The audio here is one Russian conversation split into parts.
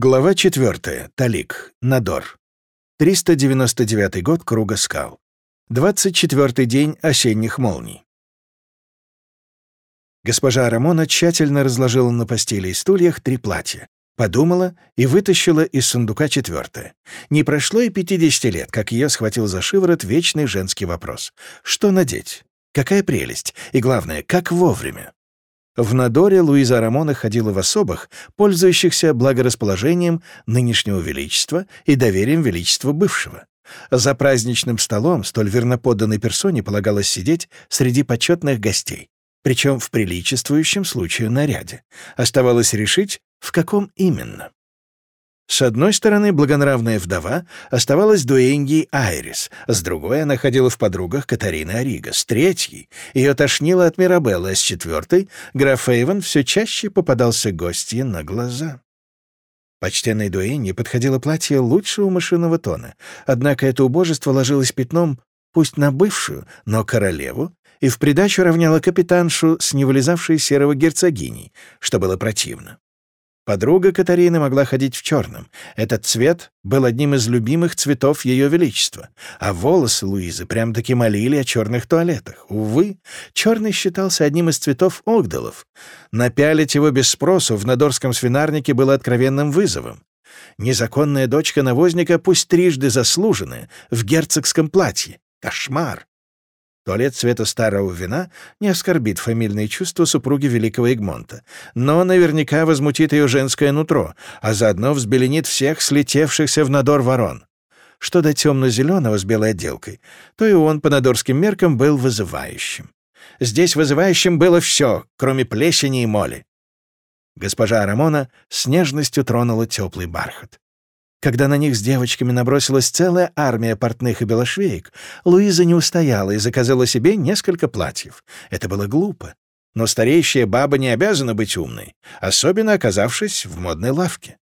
Глава 4. Талик. Надор. 399 год Круга скал. 24 день осенних молний. Госпожа Рамона тщательно разложила на постели и стульях три платья, подумала и вытащила из сундука четвертое. Не прошло и 50 лет, как ее схватил за шиворот вечный женский вопрос. Что надеть? Какая прелесть? И главное, как вовремя? В Надоре Луиза Рамона ходила в особых, пользующихся благорасположением нынешнего величества и доверием величества бывшего. За праздничным столом столь верноподданной персоне полагалось сидеть среди почетных гостей, причем в приличествующем случаю наряде. Оставалось решить, в каком именно. С одной стороны, благонравная вдова оставалась дуэньей Айрис, с другой она ходила в подругах Катарины Ориго, с третьей ее тошнило от Мирабеллы, а с четвертой граф Эйвен все чаще попадался гостье на глаза. Почтенной дуэнье подходило платье лучшего мышиного тона, однако это убожество ложилось пятном пусть на бывшую, но королеву, и в придачу равняло капитаншу с невылезавшей серого герцогиней, что было противно. Подруга Катарины могла ходить в черном. Этот цвет был одним из любимых цветов Ее Величества. А волосы Луизы прям-таки молили о черных туалетах. Увы, черный считался одним из цветов Огдалов. Напялить его без спросу в Надорском свинарнике было откровенным вызовом. Незаконная дочка навозника, пусть трижды заслуженная, в герцогском платье. Кошмар! Туалет цвета старого вина не оскорбит фамильные чувства супруги великого Эгмонта, но наверняка возмутит ее женское нутро, а заодно взбеленит всех слетевшихся в надор ворон. Что до темно-зеленого с белой отделкой, то и он по надорским меркам был вызывающим. Здесь вызывающим было все, кроме плесени и моли. Госпожа Рамона с нежностью тронула теплый бархат. Когда на них с девочками набросилась целая армия портных и белошвеек, Луиза не устояла и заказала себе несколько платьев. Это было глупо. Но стареющая баба не обязана быть умной, особенно оказавшись в модной лавке.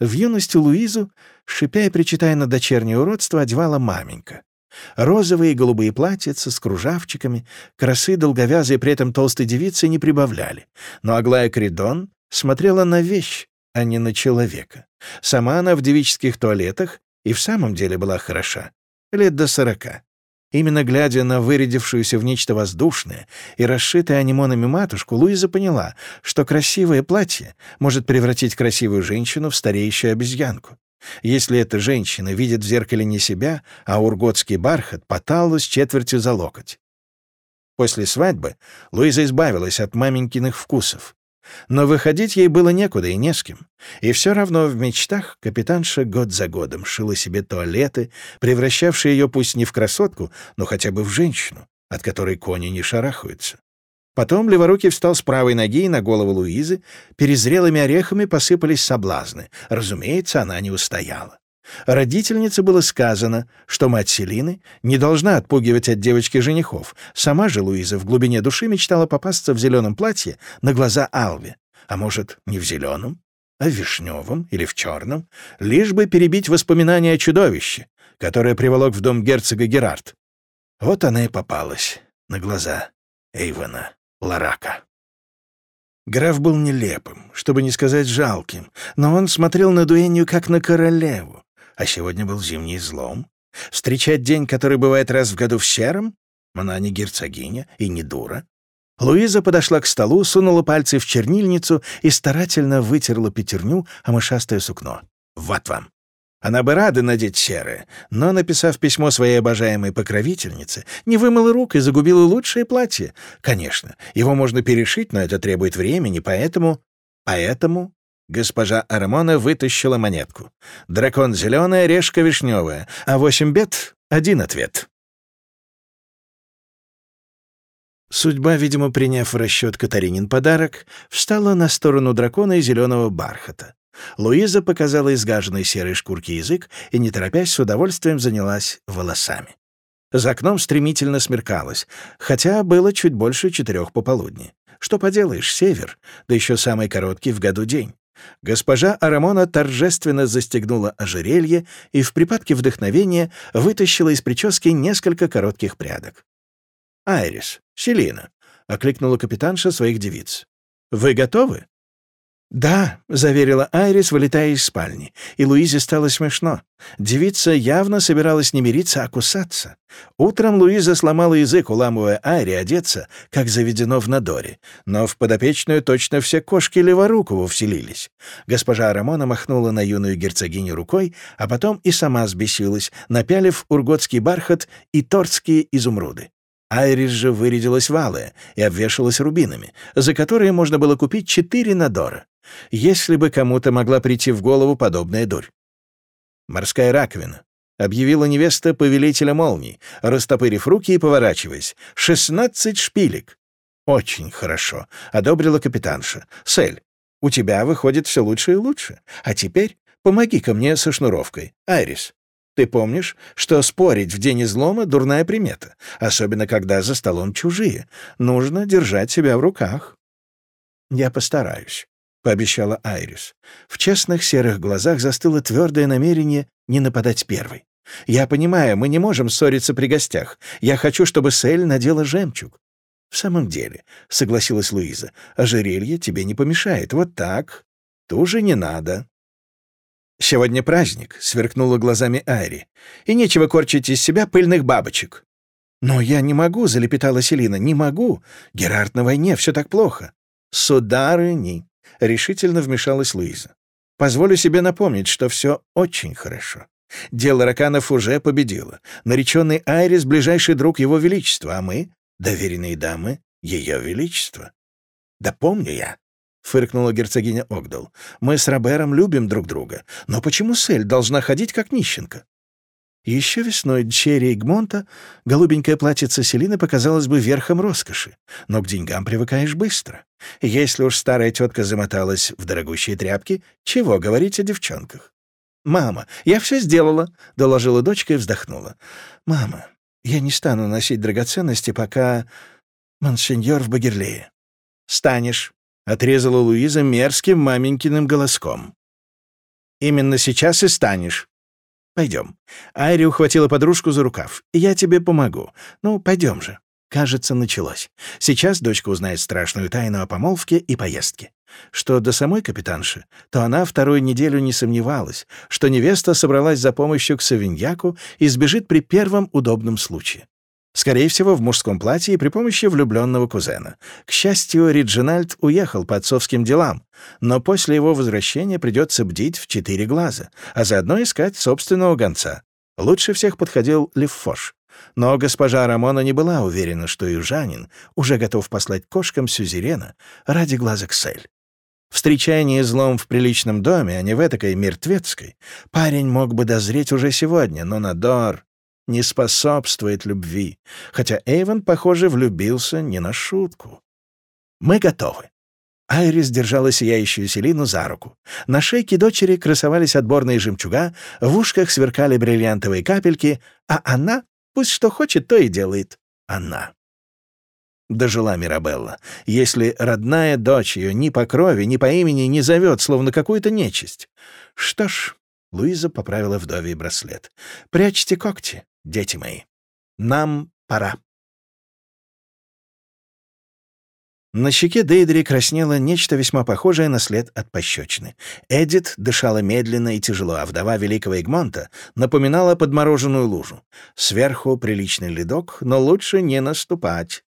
В юности Луизу, шипя и причитая на дочернее уродство, одевала маменька. Розовые и голубые платьица с кружавчиками, красы долговязые при этом толстой девицы не прибавляли. Но Аглая Кридон смотрела на вещь, а не на человека. Сама она в девических туалетах и в самом деле была хороша. Лет до сорока. Именно глядя на вырядившуюся в нечто воздушное и расшитое анимонами матушку, Луиза поняла, что красивое платье может превратить красивую женщину в стареющую обезьянку. Если эта женщина видит в зеркале не себя, а урготский бархат поталу с четвертью за локоть. После свадьбы Луиза избавилась от маменькиных вкусов. Но выходить ей было некуда и не с кем. И все равно в мечтах капитанша год за годом шила себе туалеты, превращавшие ее пусть не в красотку, но хотя бы в женщину, от которой кони не шарахаются. Потом Леворукий встал с правой ноги, и на голову Луизы перезрелыми орехами посыпались соблазны. Разумеется, она не устояла. Родительнице было сказано, что мать Селины не должна отпугивать от девочки женихов. Сама же Луиза в глубине души мечтала попасться в зеленом платье на глаза Алве. А может, не в зеленом, а в вишневом или в черном, лишь бы перебить воспоминания о чудовище, которое приволок в дом герцога Герард. Вот она и попалась на глаза Эйвена Ларака. Граф был нелепым, чтобы не сказать жалким, но он смотрел на Дуэнью как на королеву, а сегодня был зимний злом. Встречать день, который бывает раз в году в сером? Она не герцогиня и не дура. Луиза подошла к столу, сунула пальцы в чернильницу и старательно вытерла пятерню о мышастое сукно. «Вот вам!» Она бы рада надеть серое, но, написав письмо своей обожаемой покровительнице, не вымыла рук и загубила лучшее платье. Конечно, его можно перешить, но это требует времени, поэтому... Поэтому Госпожа Армона вытащила монетку. Дракон зеленая, решка вишневая, а восемь бед — один ответ. Судьба, видимо, приняв в расчет Катаринин подарок, встала на сторону дракона и зеленого бархата. Луиза показала изгаженной серой шкурке язык и, не торопясь, с удовольствием занялась волосами. За окном стремительно смеркалось, хотя было чуть больше четырех пополудни. Что поделаешь, север, да еще самый короткий в году день. Госпожа Арамона торжественно застегнула ожерелье и в припадке вдохновения вытащила из прически несколько коротких прядок. «Айрис, Селина», — окликнула капитанша своих девиц. «Вы готовы?» «Да», — заверила Айрис, вылетая из спальни, и Луизе стало смешно. Девица явно собиралась не мириться, а кусаться. Утром Луиза сломала язык, уламывая Айре одеться, как заведено в Надоре. Но в подопечную точно все кошки Леворукову вселились. Госпожа Рамона махнула на юную герцогиню рукой, а потом и сама взбесилась, напялив урготский бархат и торцкие изумруды. Айрис же вырядилась валая и обвешалась рубинами, за которые можно было купить четыре надора если бы кому-то могла прийти в голову подобная дурь. «Морская раковина», — объявила невеста повелителя молний, растопырив руки и поворачиваясь. «Шестнадцать шпилек». «Очень хорошо», — одобрила капитанша. «Сель, у тебя выходит все лучше и лучше. А теперь помоги-ка мне со шнуровкой. Айрис, ты помнишь, что спорить в день излома — дурная примета, особенно когда за столом чужие. Нужно держать себя в руках». «Я постараюсь», пообещала Айрис. В честных серых глазах застыло твердое намерение не нападать первой. «Я понимаю, мы не можем ссориться при гостях. Я хочу, чтобы Сель надела жемчуг». «В самом деле», — согласилась Луиза, — «ожерелье тебе не помешает. Вот так. Туже не надо». «Сегодня праздник», — сверкнула глазами Айри. «И нечего корчить из себя пыльных бабочек». «Но я не могу», — залепетала Селина, — «не могу. Герард на войне, все так плохо». «Сударыни», — решительно вмешалась Луиза. «Позволю себе напомнить, что все очень хорошо. Дело Раканов уже победило. Нареченный Айрис — ближайший друг Его Величества, а мы — доверенные дамы Ее Величества». «Да помню я», — фыркнула герцогиня Огдал. «Мы с Робером любим друг друга. Но почему Сель должна ходить как нищенка?» Еще весной Дчерри Игмонта голубенькое платьице Селины показалось бы верхом роскоши, но к деньгам привыкаешь быстро. Если уж старая тетка замоталась в дорогущие тряпки, чего говорить о девчонках? «Мама, я все сделала», — доложила дочка и вздохнула. «Мама, я не стану носить драгоценности, пока монсеньор в Багерлее». «Станешь», — отрезала Луиза мерзким маменькиным голоском. «Именно сейчас и станешь. Пойдем. Айри ухватила подружку за рукав. Я тебе помогу. Ну, пойдем же. Кажется, началось. Сейчас дочка узнает страшную тайну о помолвке и поездке. Что до самой капитанши, то она вторую неделю не сомневалась, что невеста собралась за помощью к Савиньяку и сбежит при первом удобном случае. Скорее всего, в мужском платье и при помощи влюбленного кузена. К счастью, Риджинальд уехал по отцовским делам, но после его возвращения придется бдить в четыре глаза, а заодно искать собственного гонца. Лучше всех подходил Левфош. Но госпожа Рамона не была уверена, что южанин уже готов послать кошкам сюзерена ради глаза Ксель. Встречая неизлом в приличном доме, а не в этакой мертвецкой, парень мог бы дозреть уже сегодня, но Надор не способствует любви, хотя Эйвен, похоже, влюбился не на шутку. «Мы готовы». Айрис держала сияющую Селину за руку. На шейке дочери красовались отборные жемчуга, в ушках сверкали бриллиантовые капельки, а она, пусть что хочет, то и делает. Она. Дожила Мирабелла. Если родная дочь ее ни по крови, ни по имени не зовет, словно какую-то нечисть. Что ж, Луиза поправила вдовий браслет. «Прячьте когти дети мои. Нам пора. На щеке Дейдри краснело нечто весьма похожее на след от пощечины. Эдит дышала медленно и тяжело, а вдова великого Игмонта напоминала подмороженную лужу. Сверху приличный ледок, но лучше не наступать.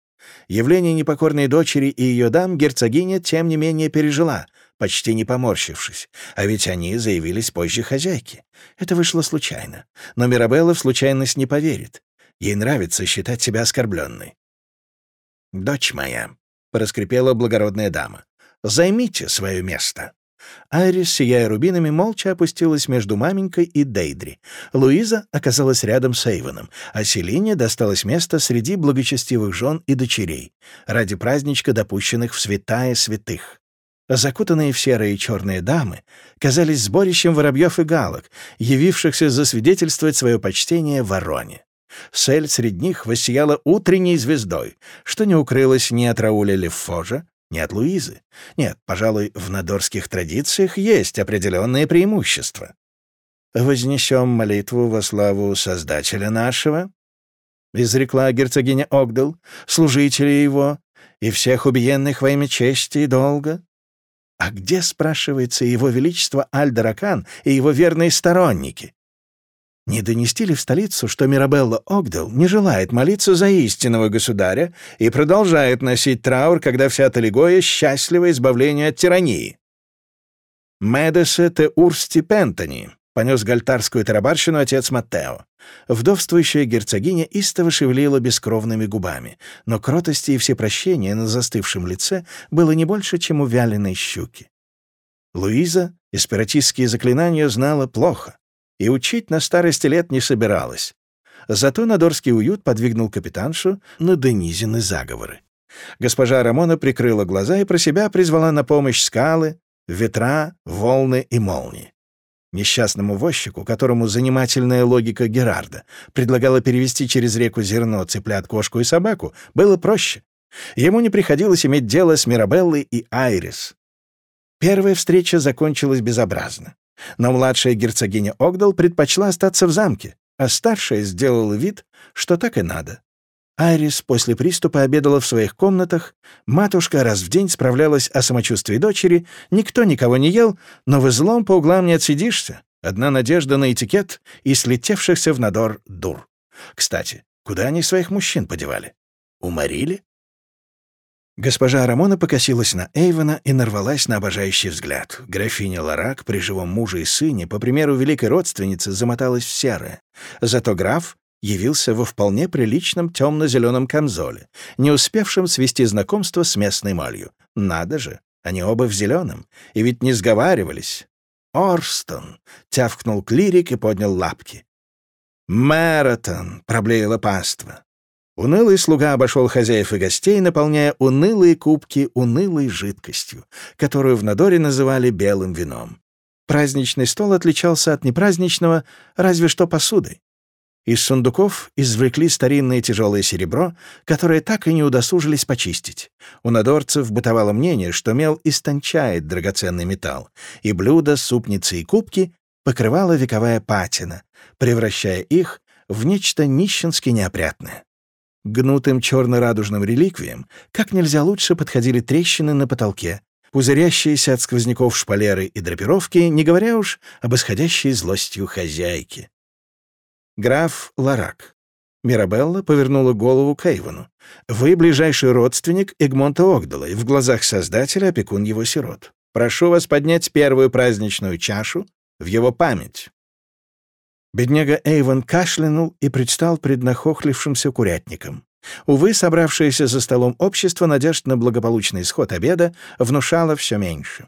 Явление непокорной дочери и ее дам герцогиня, тем не менее, пережила, почти не поморщившись. А ведь они заявились позже хозяйки. Это вышло случайно. Но Мирабелла в случайность не поверит. Ей нравится считать себя оскорбленной. «Дочь моя», — проскрипела благородная дама, — «займите свое место». Айрис, сияя рубинами, молча опустилась между маменькой и Дейдри. Луиза оказалась рядом с Эйвоном, а Селине досталось место среди благочестивых жен и дочерей, ради праздничка, допущенных в святая святых. Закутанные в серые и черные дамы казались сборищем воробьев и галок, явившихся засвидетельствовать свое почтение вороне. Сель среди них воссияла утренней звездой, что не укрылось ни от Рауля Лефожа, ни от Луизы. Нет, пожалуй, в надорских традициях есть определенные преимущества. «Вознесем молитву во славу Создателя нашего», — изрекла герцогиня Огдал, служители его и всех убиенных во имя чести и долга, А где, спрашивается, его величество Аль-Даракан и его верные сторонники? Не донести ли в столицу, что Мирабелла Огдел не желает молиться за истинного государя и продолжает носить траур, когда вся Талигоя счастлива избавления от тирании? «Медесе те урсти пентани», — понес гальтарскую тарабарщину отец Маттео. Вдовствующая герцогиня истово шевелила бескровными губами, но кротости и всепрощения на застывшем лице было не больше, чем у вяленой щуки. Луиза эспиратистские заклинания знала плохо и учить на старости лет не собиралась. Зато надорский уют подвигнул капитаншу на Денизины заговоры. Госпожа Рамона прикрыла глаза и про себя призвала на помощь скалы, ветра, волны и молнии. Несчастному возчику, которому занимательная логика Герарда предлагала перевести через реку зерно, цыплят, кошку и собаку, было проще. Ему не приходилось иметь дело с Мирабеллой и Айрис. Первая встреча закончилась безобразно. Но младшая герцогиня Огдал предпочла остаться в замке, а старшая сделала вид, что так и надо. Айрис после приступа обедала в своих комнатах, матушка раз в день справлялась о самочувствии дочери, никто никого не ел, но в излом по углам не отсидишься. Одна надежда на этикет и слетевшихся в надор дур. Кстати, куда они своих мужчин подевали? Уморили? Госпожа Рамона покосилась на Эйвона и нарвалась на обожающий взгляд. Графиня Ларак при живом муже и сыне, по примеру великой родственницы, замоталась в серое. Зато граф явился во вполне приличном темно-зеленом камзоле, не успевшем свести знакомство с местной молью. Надо же, они оба в зеленом, и ведь не сговаривались. «Орстон!» — тявкнул клирик и поднял лапки. «Мэратон!» — проблеяла паства. Унылый слуга обошел хозяев и гостей, наполняя унылые кубки унылой жидкостью, которую в Надоре называли белым вином. Праздничный стол отличался от непраздничного разве что посудой. Из сундуков извлекли старинное тяжелое серебро, которое так и не удосужились почистить. У надорцев бытовало мнение, что мел истончает драгоценный металл, и блюда, супницы и кубки покрывала вековая патина, превращая их в нечто нищенски неопрятное. Гнутым черно-радужным реликвиям как нельзя лучше подходили трещины на потолке, пузырящиеся от сквозняков шпалеры и драпировки, не говоря уж об исходящей злостью хозяйки. Граф Ларак. Мирабелла повернула голову к Эйвону. «Вы ближайший родственник Эгмонта Огдала и в глазах Создателя опекун его сирот. Прошу вас поднять первую праздничную чашу в его память». Бедняга Эйвон кашлянул и предстал пред нахохлившимся курятником. Увы, собравшееся за столом общество надежд на благополучный исход обеда внушало все меньше.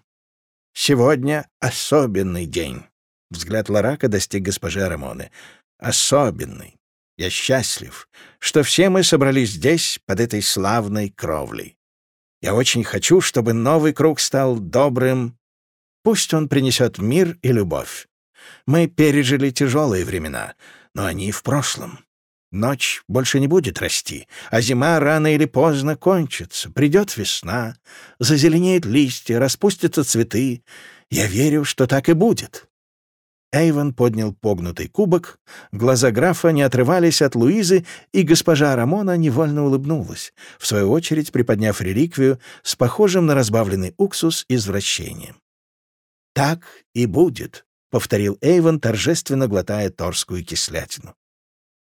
«Сегодня особенный день», — взгляд Ларака достиг госпожи Рамоны. «Особенный. Я счастлив, что все мы собрались здесь, под этой славной кровлей. Я очень хочу, чтобы новый круг стал добрым. Пусть он принесет мир и любовь. Мы пережили тяжелые времена, но они в прошлом. Ночь больше не будет расти, а зима рано или поздно кончится. Придет весна, зазеленеют листья, распустятся цветы. Я верю, что так и будет. Эйвен поднял погнутый кубок, глаза графа не отрывались от Луизы, и госпожа Рамона невольно улыбнулась, в свою очередь приподняв реликвию с похожим на разбавленный уксус извращением. «Так и будет», — повторил Эйвен, торжественно глотая торскую кислятину.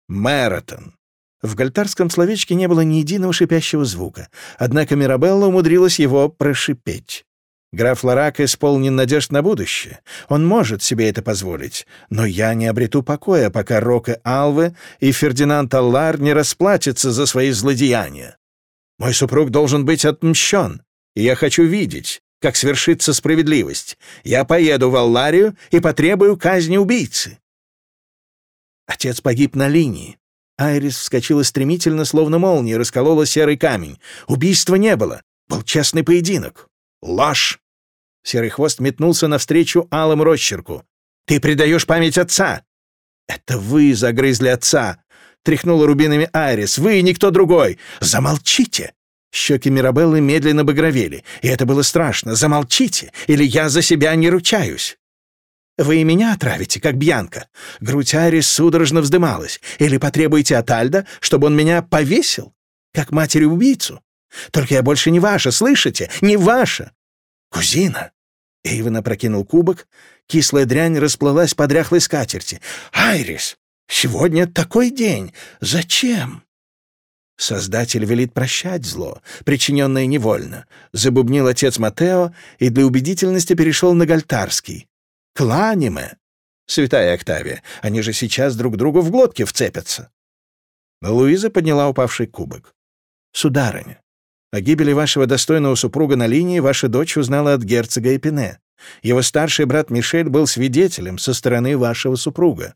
«Мэратон». В гальтарском словечке не было ни единого шипящего звука, однако Мирабелла умудрилась его прошипеть. Граф Ларак исполнен надежд на будущее. Он может себе это позволить. Но я не обрету покоя, пока Рока Алве и Фердинанд Аллар не расплатятся за свои злодеяния. Мой супруг должен быть отмщен, и я хочу видеть, как свершится справедливость. Я поеду в Алларию и потребую казни убийцы. Отец погиб на линии. Айрис вскочила стремительно, словно молния, расколола серый камень. Убийства не было. Был честный поединок. Ложь! Серый хвост метнулся навстречу алому росчерку. «Ты предаешь память отца!» «Это вы загрызли отца!» — тряхнула рубинами Айрис. «Вы и никто другой! Замолчите!» Щеки Мирабеллы медленно багровели, и это было страшно. «Замолчите, или я за себя не ручаюсь!» «Вы и меня отравите, как Бьянка!» Грудь Айрис судорожно вздымалась. «Или потребуете от Альда, чтобы он меня повесил, как матери-убийцу? Только я больше не ваша, слышите? Не ваша!» Кузина!» Эйвен опрокинул кубок, кислая дрянь расплылась по дряхлой скатерти. «Айрис, сегодня такой день! Зачем?» Создатель велит прощать зло, причиненное невольно, забубнил отец Матео и для убедительности перешел на гальтарский. Кланиме! Святая Октавия, они же сейчас друг другу в глотке вцепятся. Луиза подняла упавший кубок. «Сударыня, о гибели вашего достойного супруга на линии ваша дочь узнала от герцога Эпине. Его старший брат Мишель был свидетелем со стороны вашего супруга».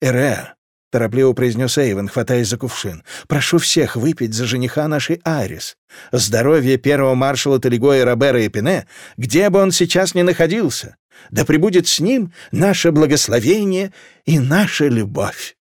«Эреа, — торопливо произнес Эйвен, хватаясь за кувшин. «Прошу всех выпить за жениха нашей Айрис. Здоровье первого маршала Талигоя Робера Эпине, где бы он сейчас ни находился. Да пребудет с ним наше благословение и наша любовь».